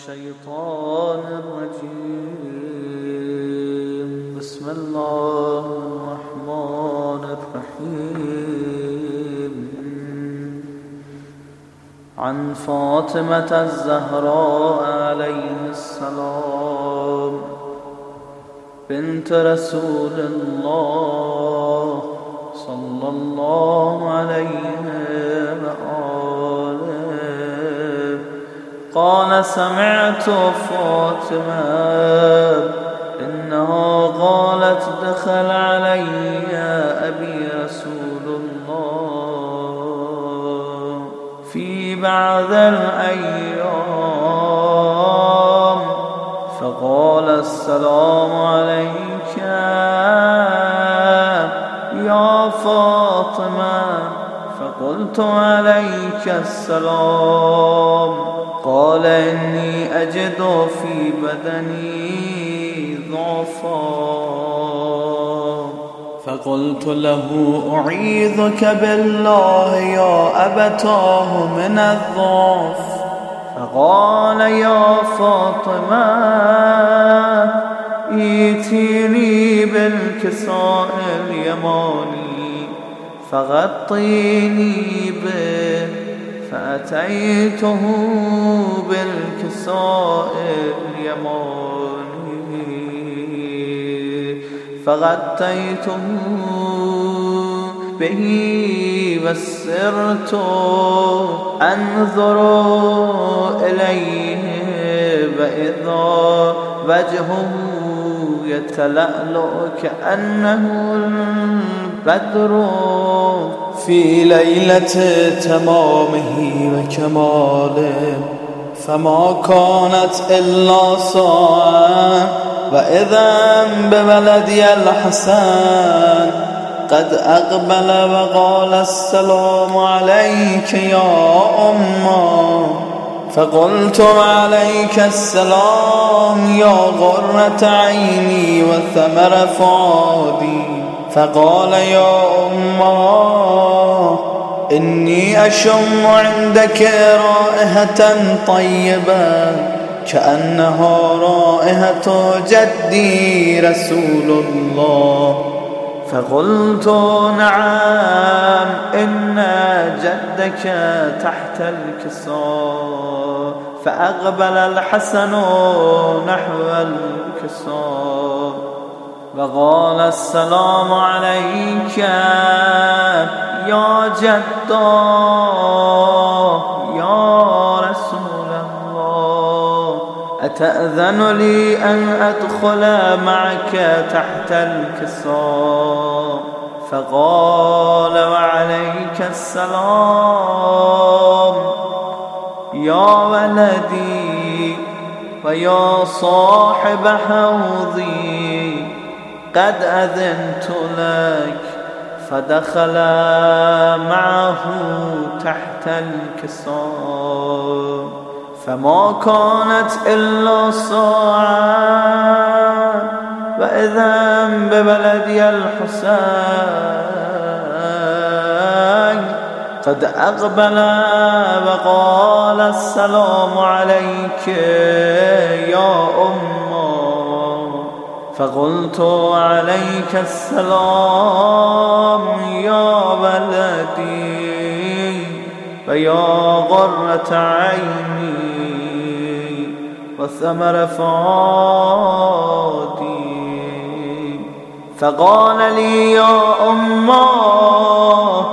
الشيطان الرجيم. بسم الله الرحمن الرحيم. عن فاطمة الزهراء عليه السلام. بنت رسول الله صلى الله عليه قال سمعت فاطمة إنها قالت دخل علي أبي رسول الله في بعض الأيام. فقال السلام عليك يا فاطمة. فقلت عليك السلام. قال إني أجد في بدني ضعفا. فقلت له أعيذك بالله يا أبتاه من الضعف. فقال يا فاطمة ايتيني بالكساء اليماني فغطيني به. فأتيته بالكساء اليماني فغطيته به وسرت أنظر إليه وإذا وجهه يتلألؤ كأنه البدر في ليلة تمامه وكماله فما كانت إلا ساعة وإذا بولدي الحسن قد أقبل وقال السلام عليك يا أمة. فقلت عليك السلام يا غرة عيني وثمر فؤادي. فقال يا أمه إني أشم عندك رائحة طيبة كأنها رائحة جدي رسول الله. فقلت نعم إن جدك تحت الكساء فأقبل الحسن نحو الكساء. وقال السلام عليك يا جدا يا رسول الله أتأذن لي أن أدخل معك تحت الكساء فقال وعليك السلام يا ولدي ويا صاحب حوضي. قد أذنت لك فدخل معه تحت الكساء فما كانت إلا ساعة وإذا ببلدي الحسين قد أقبل وقال السلام عليك يا أمه فقلت عليك السلام يا ولدي فيا غرة عيني وثمر فؤادي فقال لي يا أمه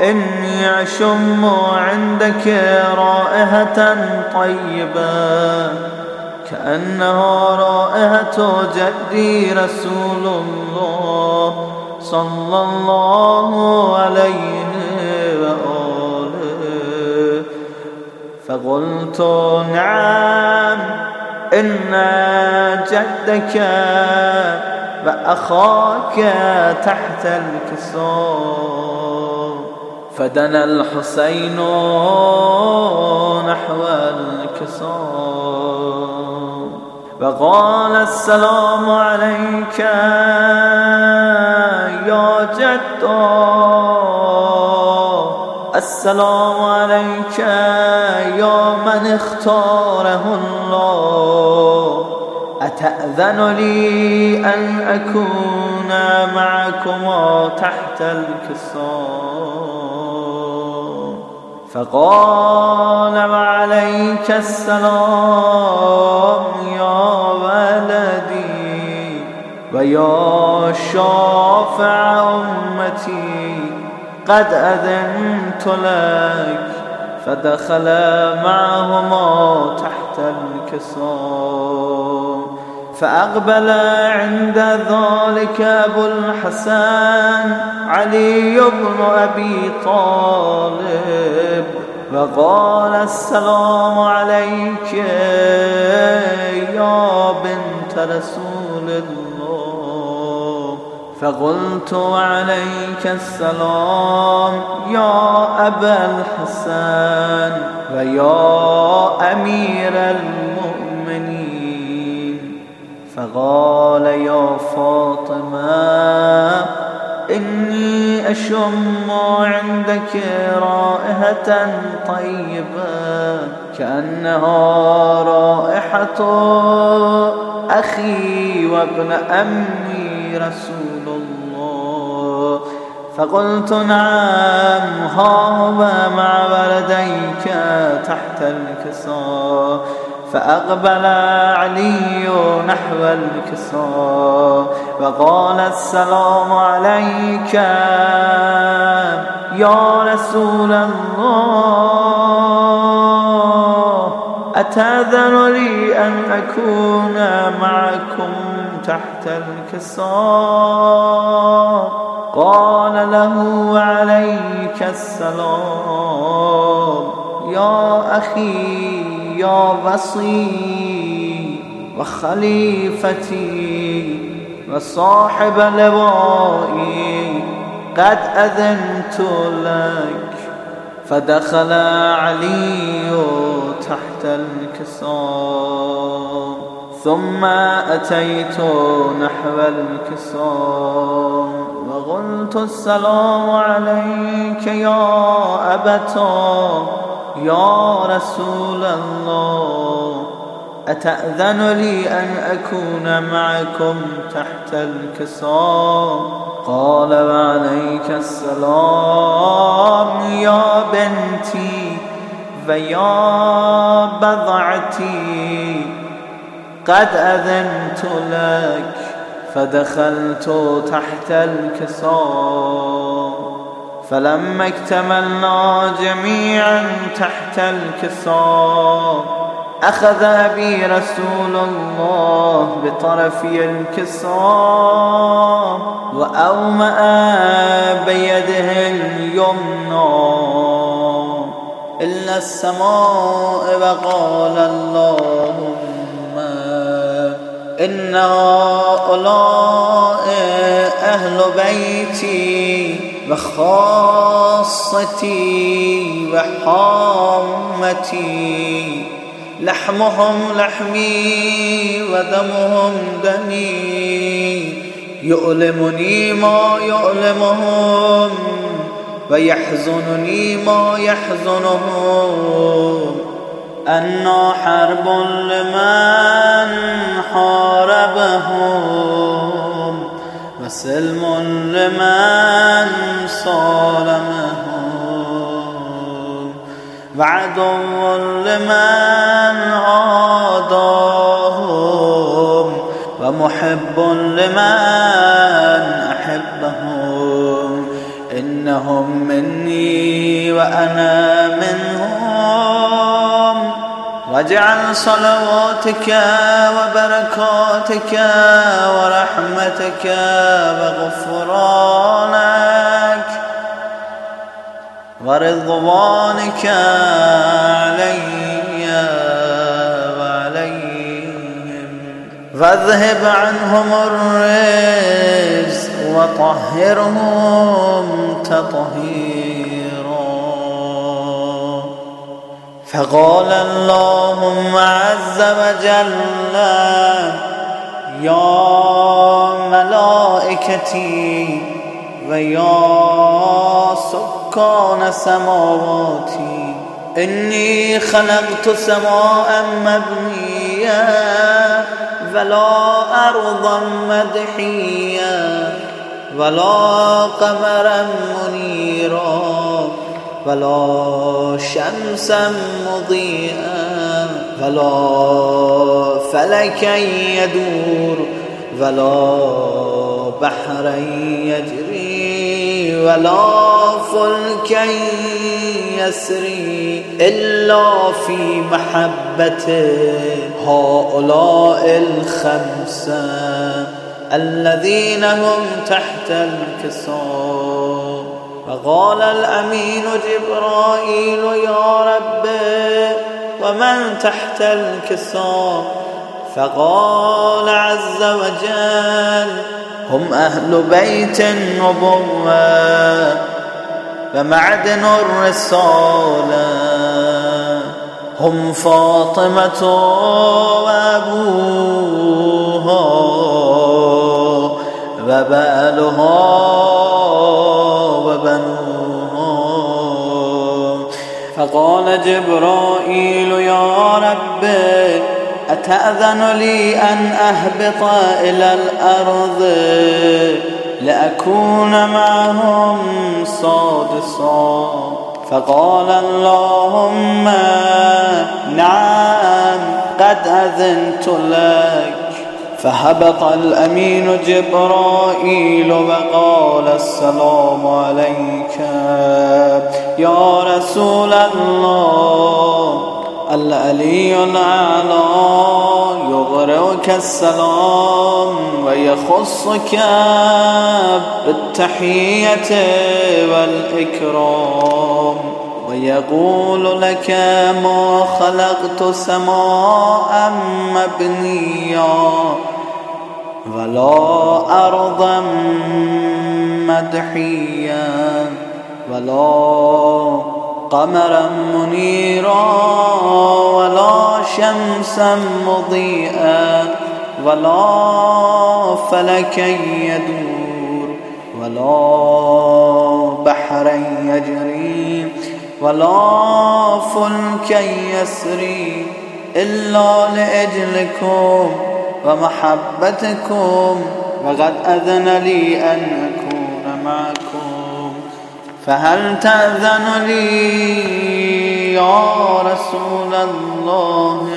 إني أشم عندك رائحة طيبة كأنها رائحة جدي رسول الله صلى الله عليه وآله. فقلت نعم إن جدك وأخاك تحت الكساء فدنا الحسين نحو الكساء وقال السلام عليك يا جد السلام عليك يا من اختاره الله. أتأذن لي أن أكون معكما تحت الكسار فقال وعليك السلام. ويا شافع أمتي قد أذنت لك فدخل معهما تحت الكسار فأقبل عند ذلك أبو الحسن علي بن أبي طالب وقال السلام عليك يا بنت رسول الله. فقلت عليك السلام يا أبا الحسن ويا أمير المؤمنين. فقال يا فاطمة إني أشم عندك رائحة طيبة كأنها رائحة أخي وابن أمي رسول فقلت نعم ها هو مع ولديك تحت الكساء فأقبل علي نحو الكساء وقال السلام عليك يا رسول الله. أتأذن لي أن أكون معكم تحت الكساء قال له عليك السلام يا أخي يا وصي وخليفتي وصاحب لوائي قد أذنت لك فدخل علي تحت الكسار ثم أتيت نحو الكسار وقلت السلام عليك يا أبتا يا رسول الله أتأذن لي أن أكون معكم تحت الكسار قال وعليك السلام يا بنتي ويا بضعتي قد أذنت لك فدخلت تحت الكسار فلما اكتملنا جميعا تحت الكسار أخذ أبي رسول الله بطرفي الكسار وأومأ بيده اليمنى إلا السماء وقال اللهم إن هؤلاء أهل بيتي وخاصتي وحامتي لحمهم لحمي ودمهم دمي يؤلمني ما يؤلمهم ويحزنني ما يحزنهم أنا حرب لمن حاربهم وسلم لمن صالمهم وعدو لمن عاداهم ومحب لمن أحبهم إنهم مني وأنا منهم واجعل صلواتك وبركاتك ورحمتك وغفرانك ورضوانك علي وعليهم. فاذهب عنهم الرجس وطهرهم تطهيرا فقال اللهم عز وجل يا ملائكتي ويا أركان سماواتي إني خلقت سماء مبنية ولا أرضا مدحية ولا قمرا منيرا ولا شمسا مضيئا ولا فلكا يدور ولا بحرا يجري ولا فلكا يسري إلا في محبة هؤلاء الخمسة الذين هم تحت الكسار فقال الأمين جبرائيل يا رب ومن تحت الكسار فقال عز وجل هم أهل بيت النبوة ومعدن الرسالة. هم فاطمة وأبوها وبالها فقال جبرائيل يا رب أتأذن لي أن أهبط إلى الأرض لأكون معهم صادصا؟ فقال اللهم نعم قد أذنت لك. فهبط الأمين جبرائيل وقال السلام عليك. يا رسول الله العلي الأعلى يغرك السلام ويخصك بالتحية والإكرام. ويقول لك ما خلقت سماء مبنيا ولا أرضا مدحيا ولا قمرا منيرا ولا شمسا مضيئا ولا فلكا يدور ولا بحرا يجري ولا فلكا يسري إلا لأجلكم ومحبتكم وقد أذن لي أن أكون معكم. فهل تأذن لي يا رسول الله؟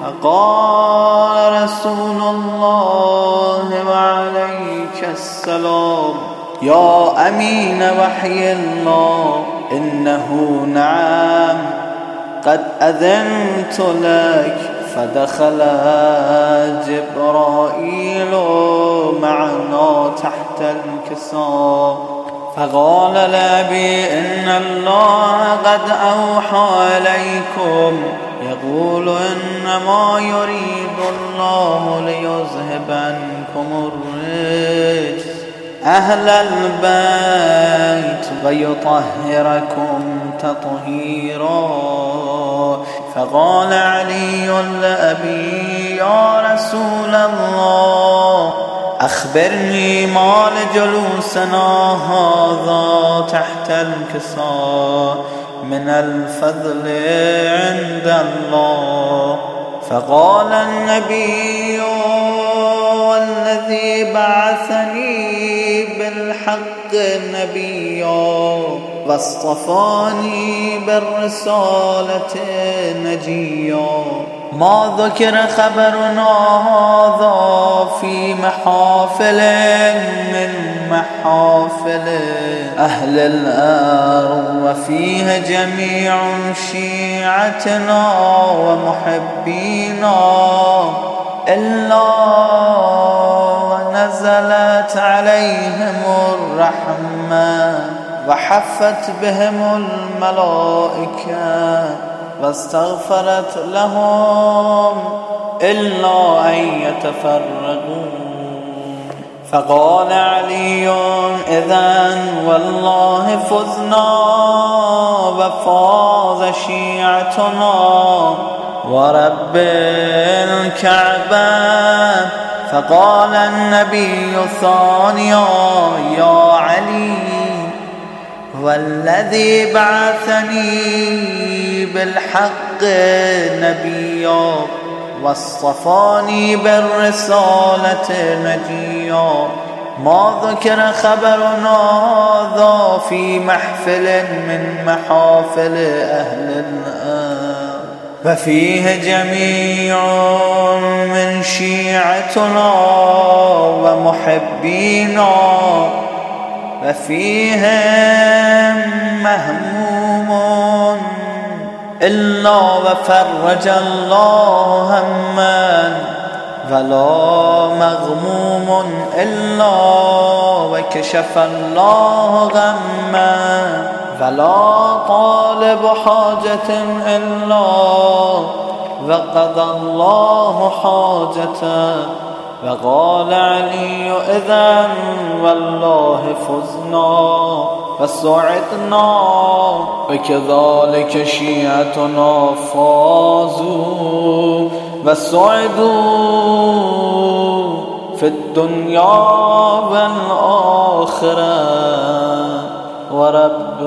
فقال رسول الله وعليك السلام. يا أمين وحي الله إنه نعم. قد أذنت لك فدخل جبرائيل معنا تحت الكساء. فقال لأبي إن الله قد أوحى إليكم. يقول إنما يريد الله ليذهب عنكم الرجس. أهل البيت ويطهركم تطهيرا. فقال علي لأبي يا رسول الله أخبرني ما لجلوسنا هذا تحت الكساء من الفضل عند الله. فقال النبي والذي بعثني بالحق نبيا واصطفاني بالرسالة نجيا. ما ذكر خبرنا هذا في محافل من محافل أهل الأرض وفيه جميع شيعتنا ومحبينا. إلا ونزلت عليهم الرحمة وحفت بهم الملائكة. واستغفرت لهم إلا أن يتفرقوا. فقال علي إذا والله فزنا وفاز شيعتنا. ورب الكعبة. فقال النبي ثانيا يا علي والذي بعثني بالحق نبيا واصطفاني بالرسالة نجيا ما ذكر خبرنا ذا في محفل من محافل أهل الأرض. ففيه جميع من شيعتنا ومحبينا ففيهم مهموم إلا وفرج الله هما ولا مغموم إلا وكشف الله غما فلا طالب حاجة إلا وقضى الله حاجته فقال علي إذا والله فزنا فسعدنا وكذلك شيعتنا فازوا وسعدوا في الدنيا والآخرة ورب